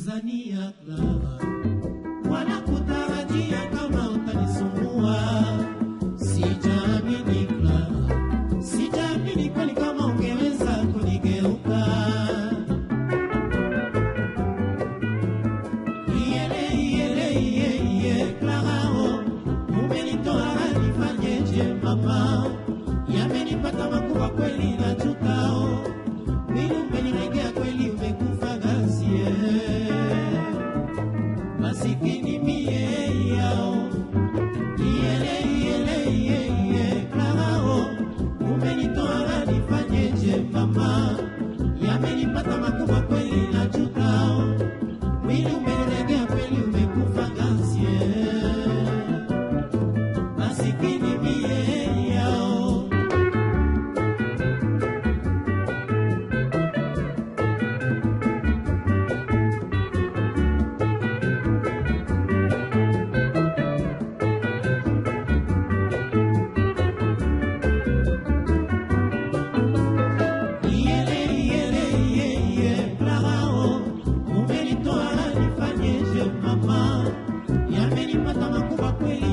kuzaniana wanakuta Mama. me.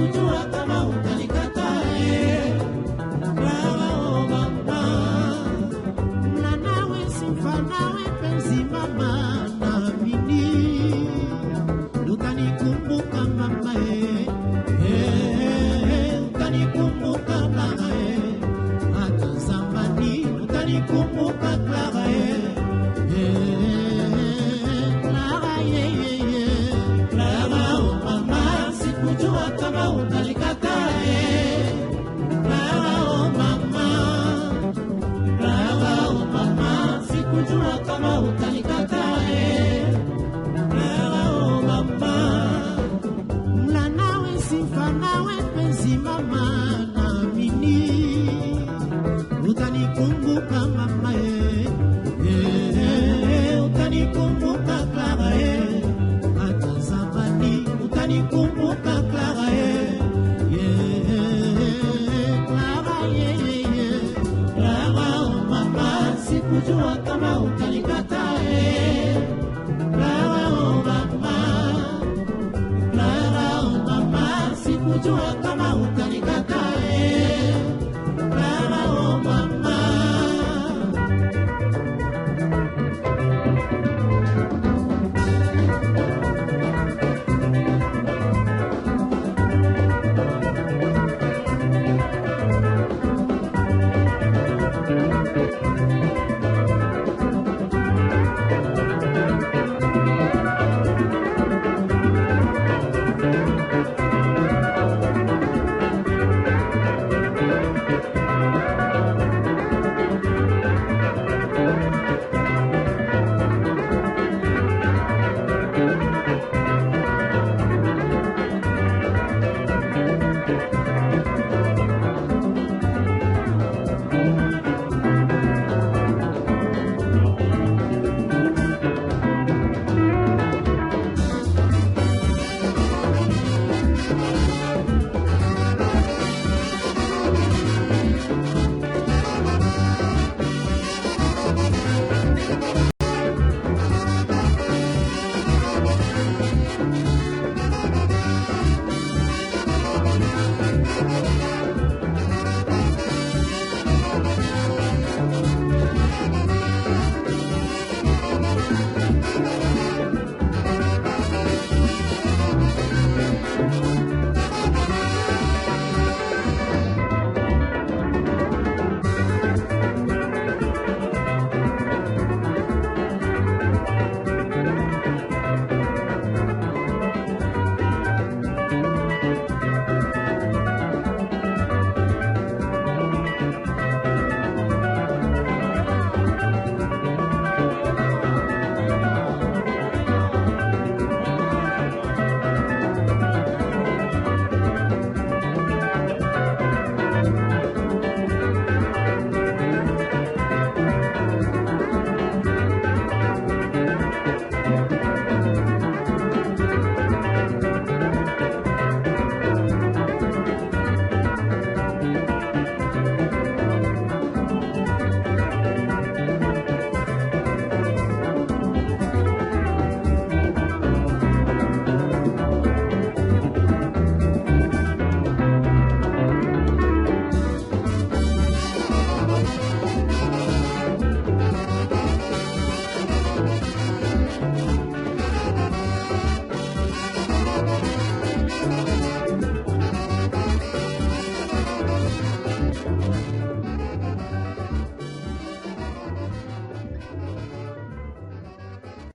kujua kujua kama utani Kujua kama utanipata